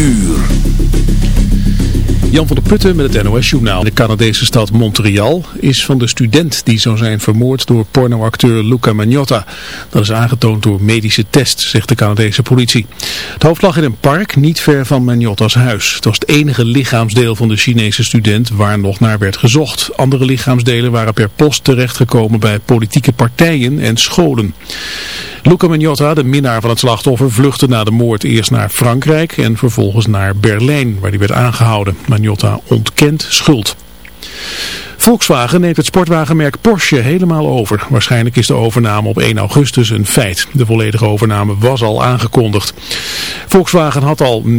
uur. Jan van der Putten met het NOS-journaal. De Canadese stad Montreal is van de student die zou zijn vermoord door pornoacteur Luca Magnotta. Dat is aangetoond door medische tests, zegt de Canadese politie. Het hoofd lag in een park niet ver van Magnotta's huis. Het was het enige lichaamsdeel van de Chinese student waar nog naar werd gezocht. Andere lichaamsdelen waren per post terechtgekomen bij politieke partijen en scholen. Luca Magnotta, de minnaar van het slachtoffer, vluchtte na de moord eerst naar Frankrijk en vervolgens naar Berlijn, waar hij werd aangehouden. Magnotta ontkent schuld. Volkswagen neemt het sportwagenmerk Porsche helemaal over. Waarschijnlijk is de overname op 1 augustus een feit. De volledige overname was al aangekondigd. Volkswagen had al 49,9%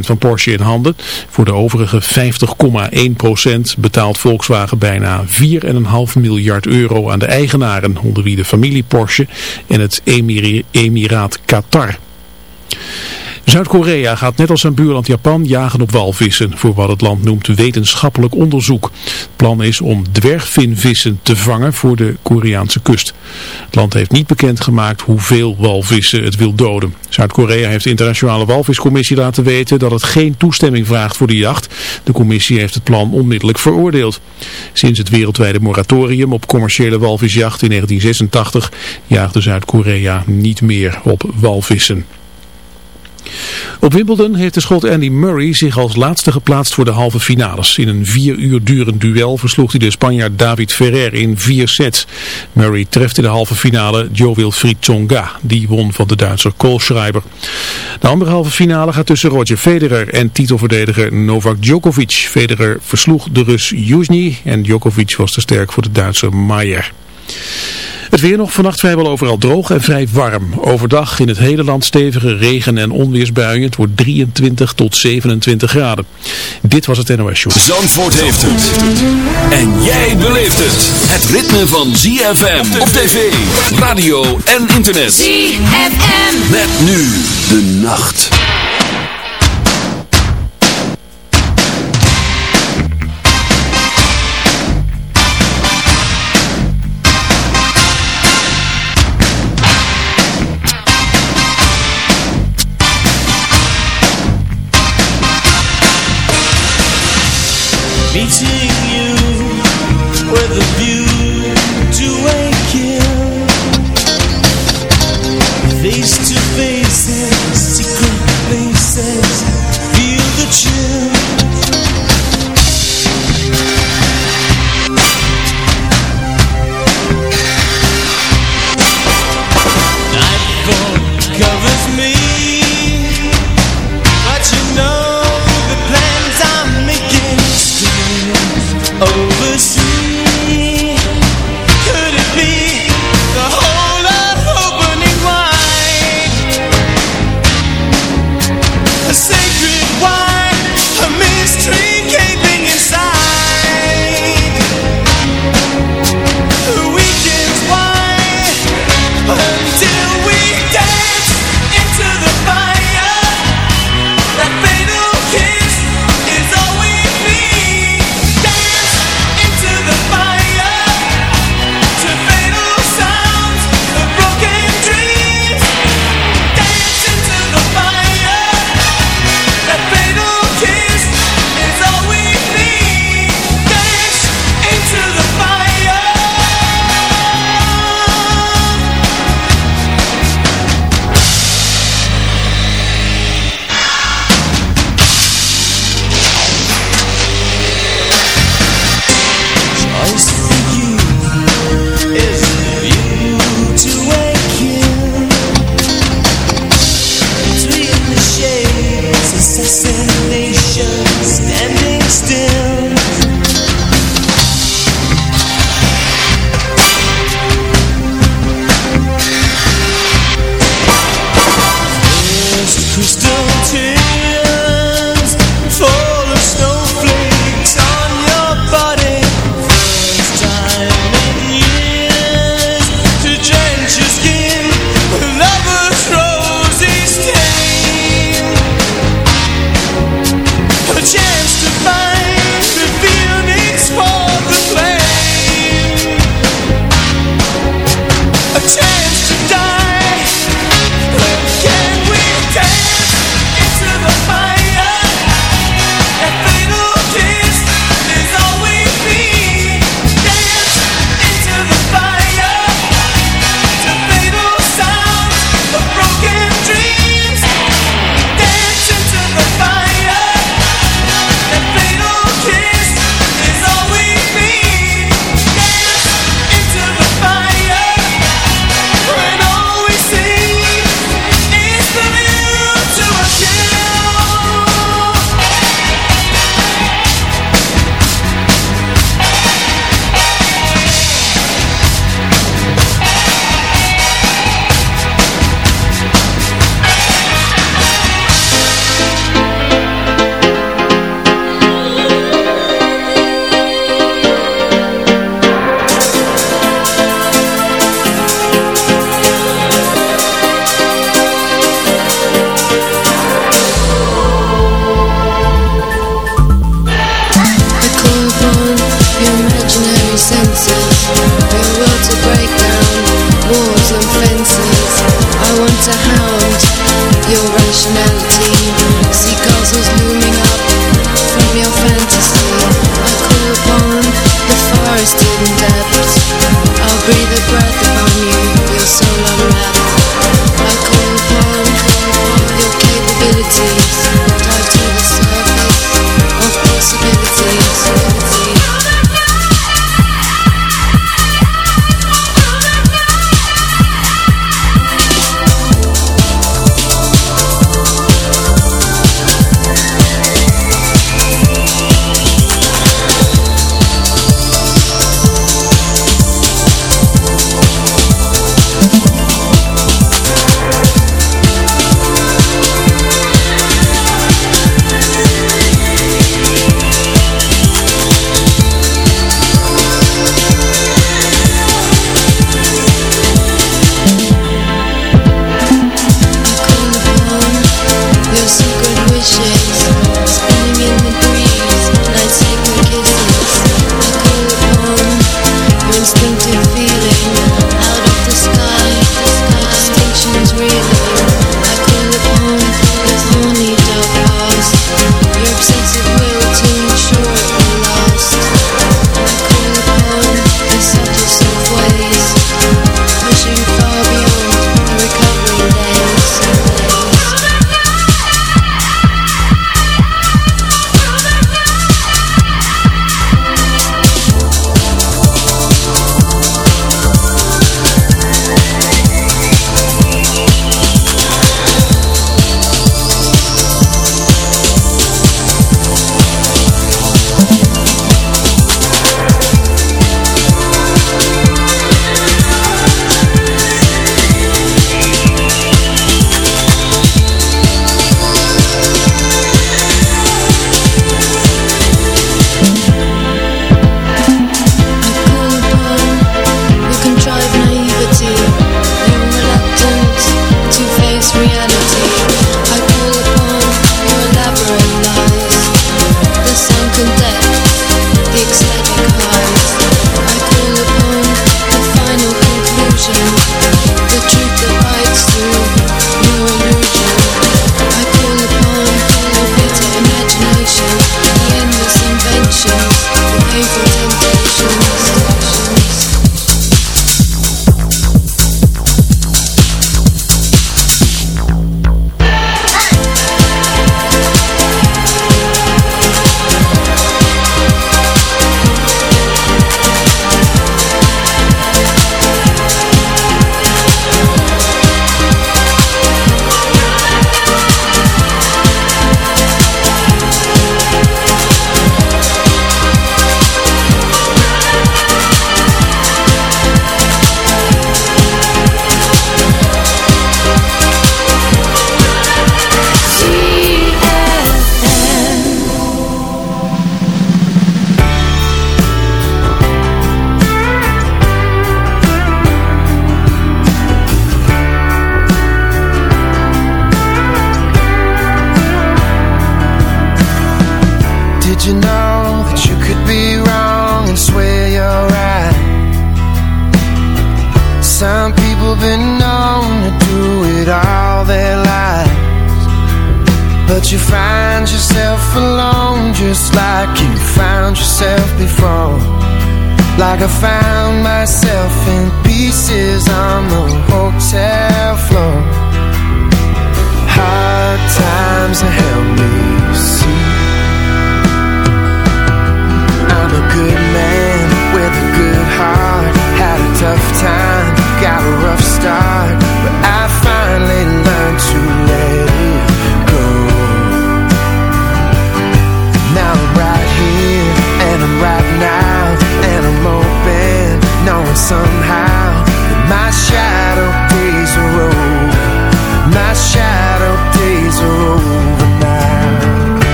van Porsche in handen. Voor de overige 50,1% betaalt Volkswagen bijna 4,5 miljard euro aan de eigenaren, onder wie de familie Porsche en het Emiraat Qatar. Zuid-Korea gaat net als zijn buurland Japan jagen op walvissen voor wat het land noemt wetenschappelijk onderzoek. Het plan is om dwergvinvissen te vangen voor de Koreaanse kust. Het land heeft niet bekendgemaakt hoeveel walvissen het wil doden. Zuid-Korea heeft de internationale walviscommissie laten weten dat het geen toestemming vraagt voor de jacht. De commissie heeft het plan onmiddellijk veroordeeld. Sinds het wereldwijde moratorium op commerciële walvisjacht in 1986 jaagde Zuid-Korea niet meer op walvissen. Op Wimbledon heeft de schot Andy Murray zich als laatste geplaatst voor de halve finales. In een vier uur durend duel versloeg hij de Spanjaard David Ferrer in vier sets. Murray treft in de halve finale Joe Wilfried Tsonga. Die won van de Duitser Kohlschreiber. De andere halve finale gaat tussen Roger Federer en titelverdediger Novak Djokovic. Federer versloeg de Rus Yuzny en Djokovic was te sterk voor de Duitser Maier. Het weer nog vannacht vrijwel overal droog en vrij warm. Overdag in het hele land stevige regen- en onweersbuien. Het wordt 23 tot 27 graden. Dit was het NOS Show. Zandvoort heeft het. En jij beleeft het. Het ritme van ZFM op tv, radio en internet. ZFM. Met nu de nacht.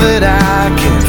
that I can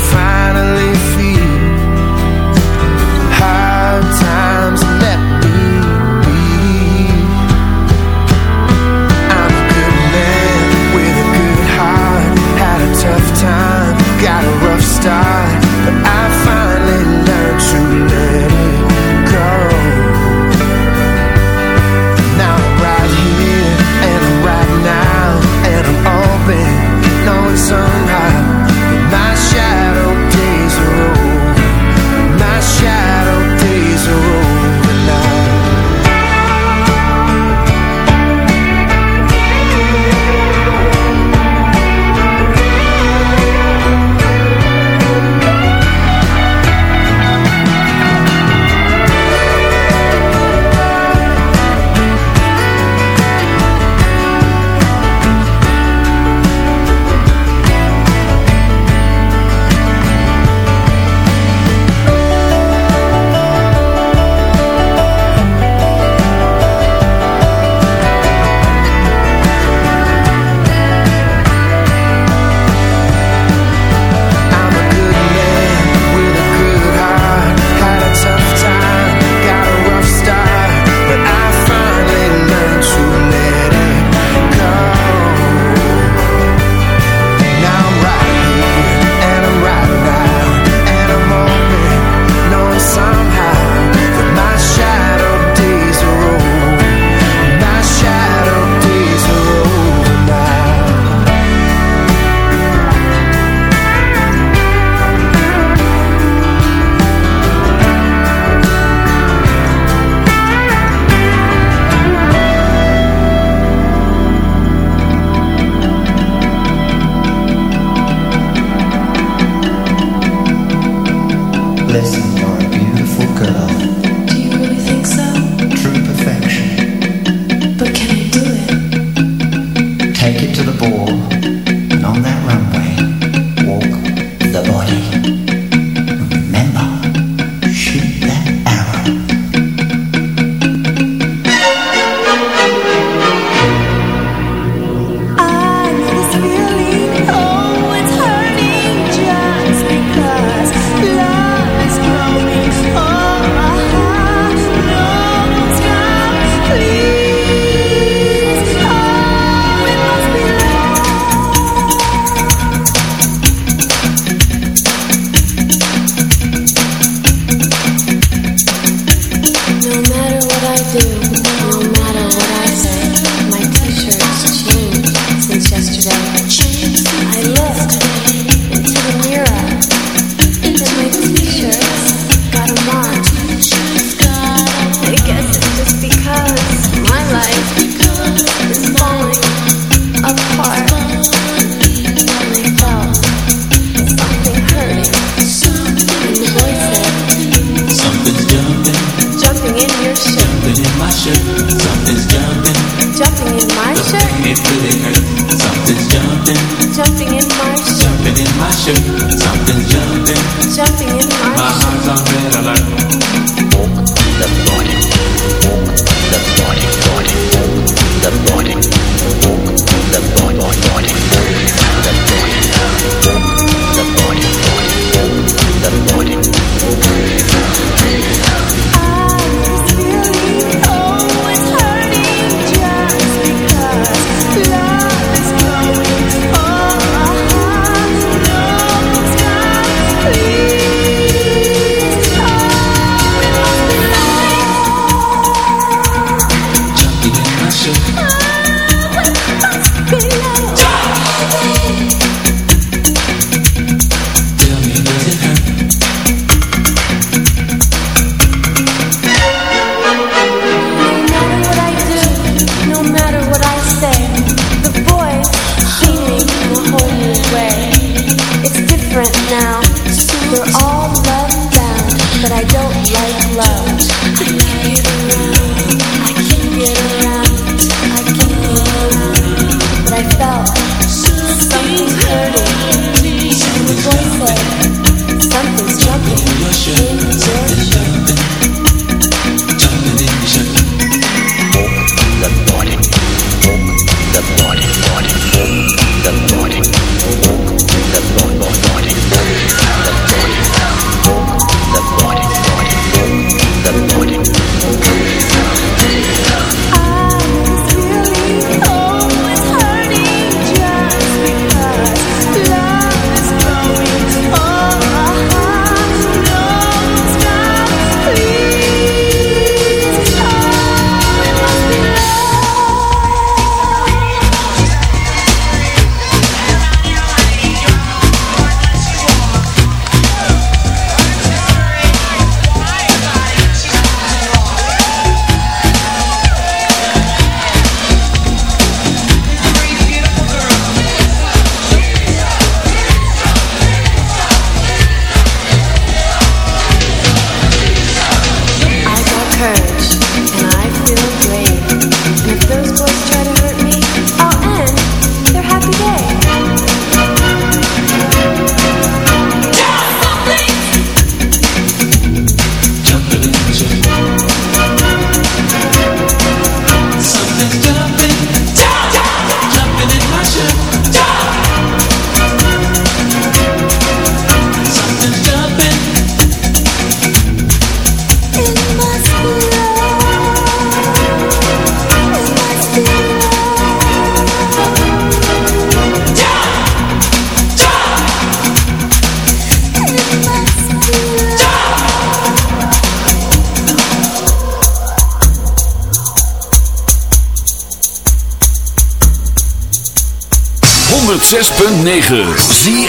106.9 ZFM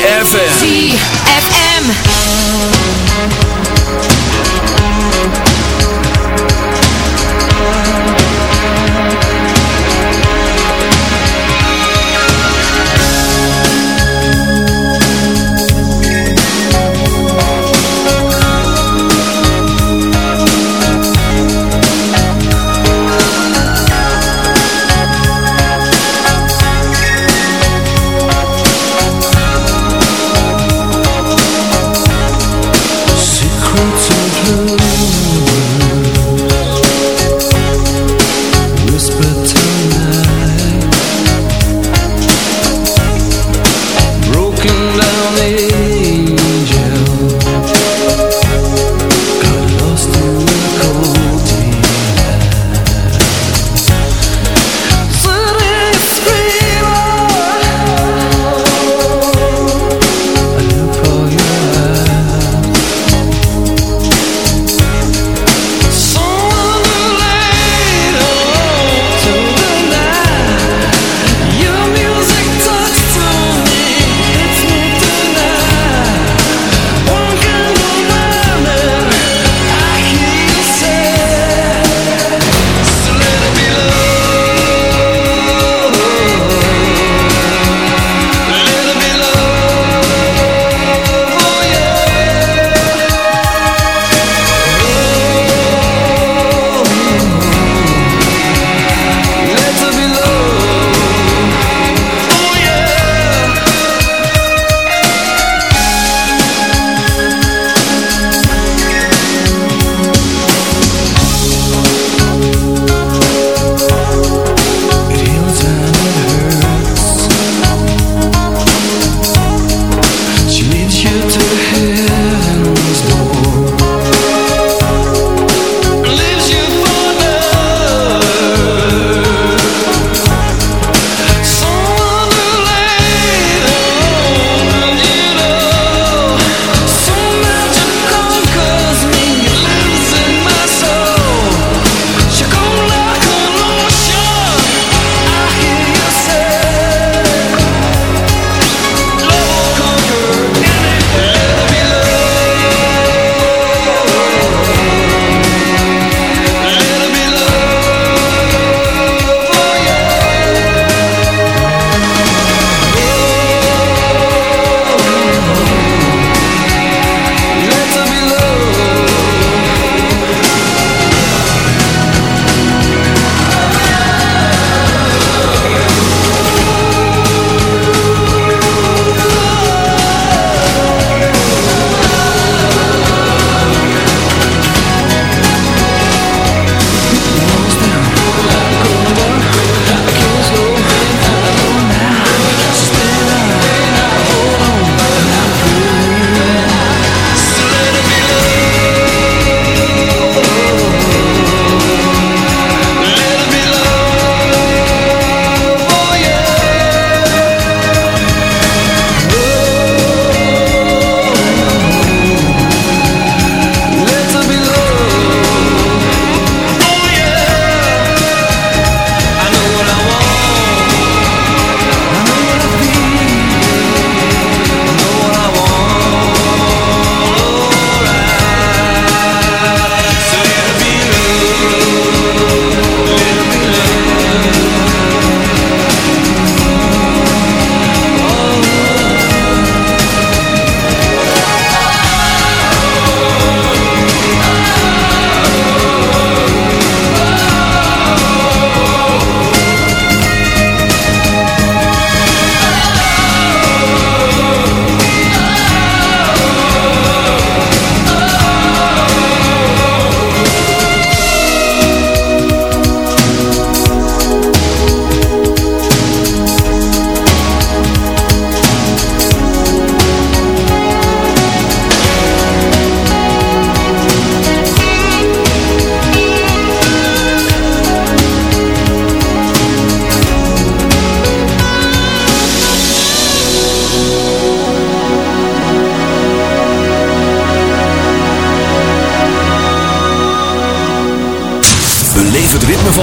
down there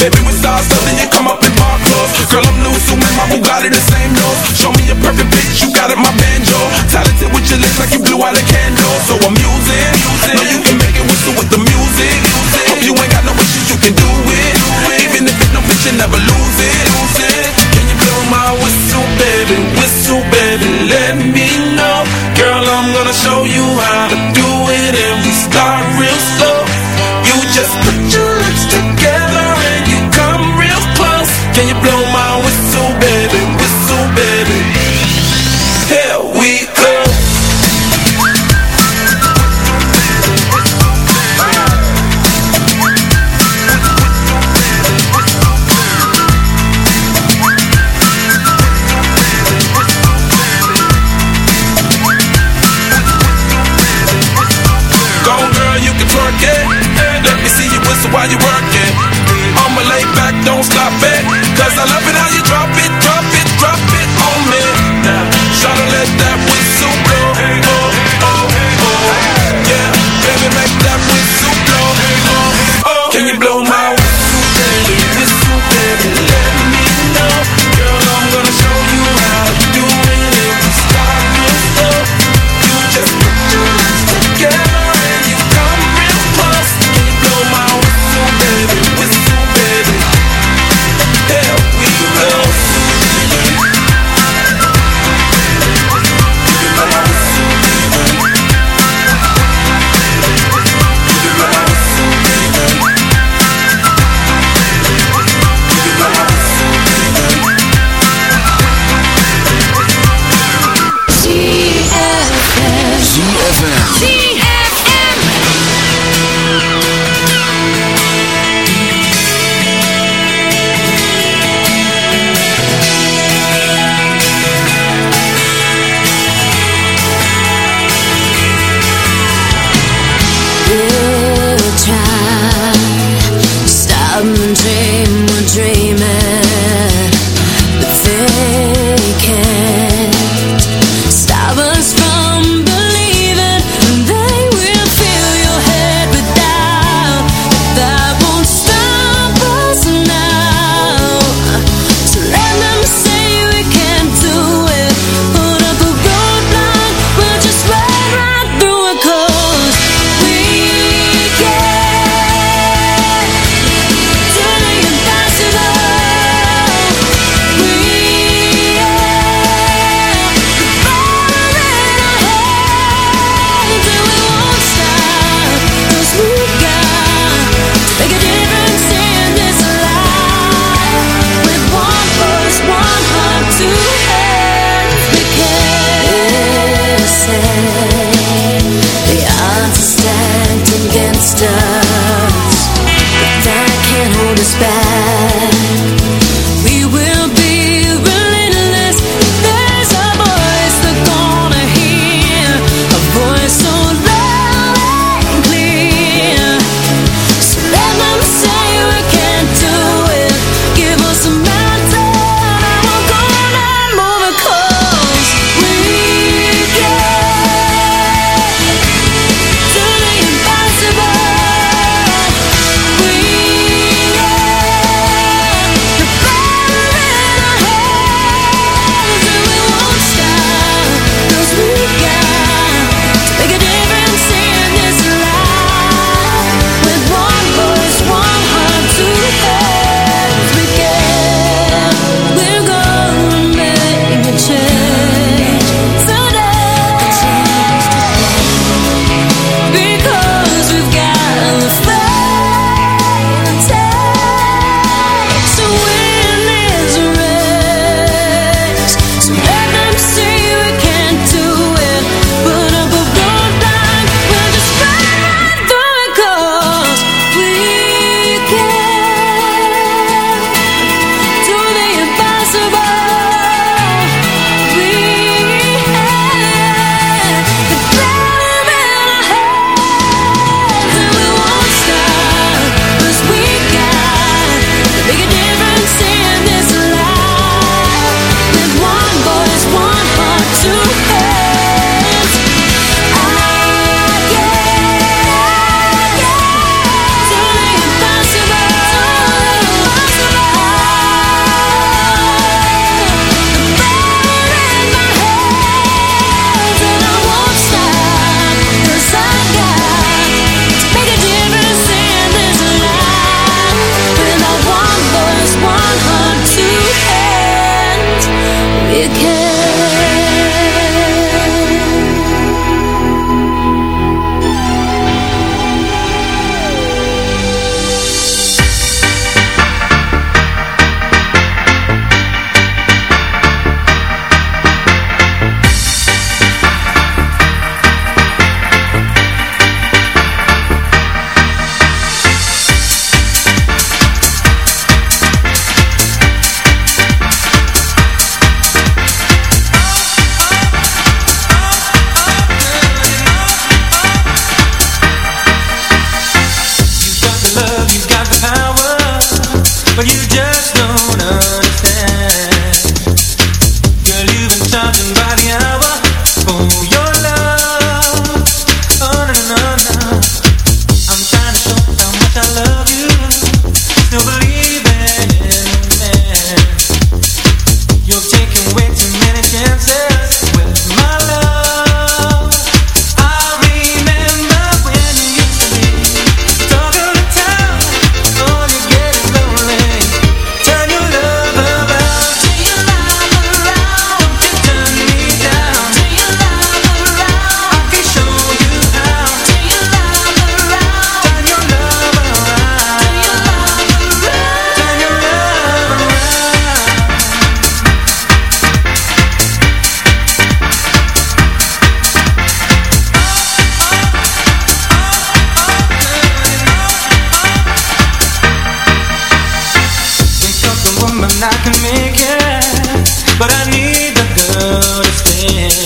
Baby, we start something. you come up in my clothes. Girl, I'm new, so man, my Bugatti the same nose. Show me a perfect bitch, you got it, my banjo. Talented with your lips, like you blew out a candle. So I'm using, know you can make it whistle with the music. Hope you ain't got no issues, you can do it. Even if it's no bitch, you never lose it.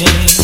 sing.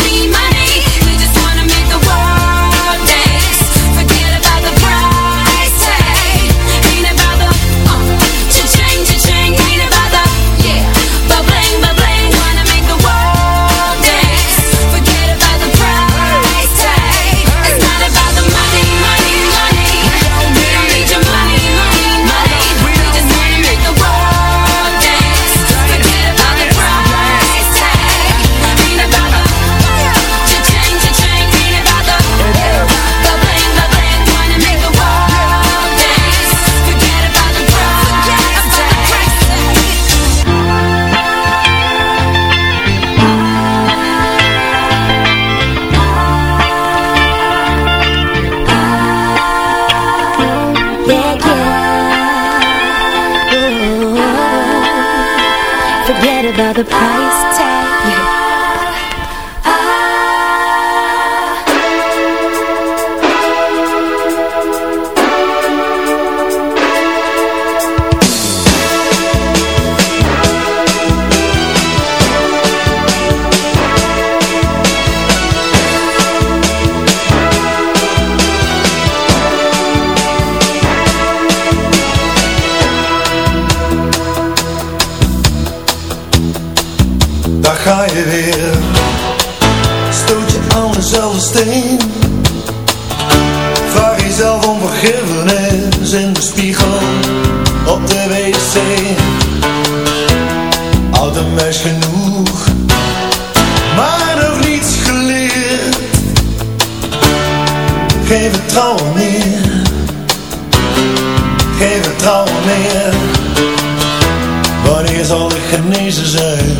The part. Stoot je aan dezelfde steen. Vraag jezelf om vergiffenis In de spiegel op de wc. Oud en genoeg Maar nog niets geleerd. Geen vertrouwen meer Geen vertrouwen meer. Wanneer zal ik genezen zijn?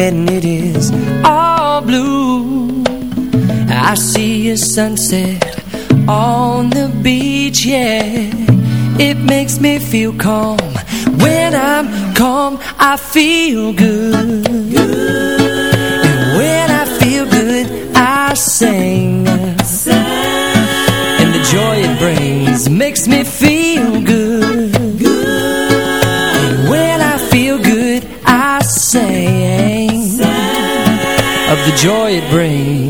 and it is all blue. I see a sunset on the beach, yeah. It makes me feel calm. When I'm calm, I feel good. And when I feel good, I sing. And the joy it brings makes me feel good. of the joy it brings.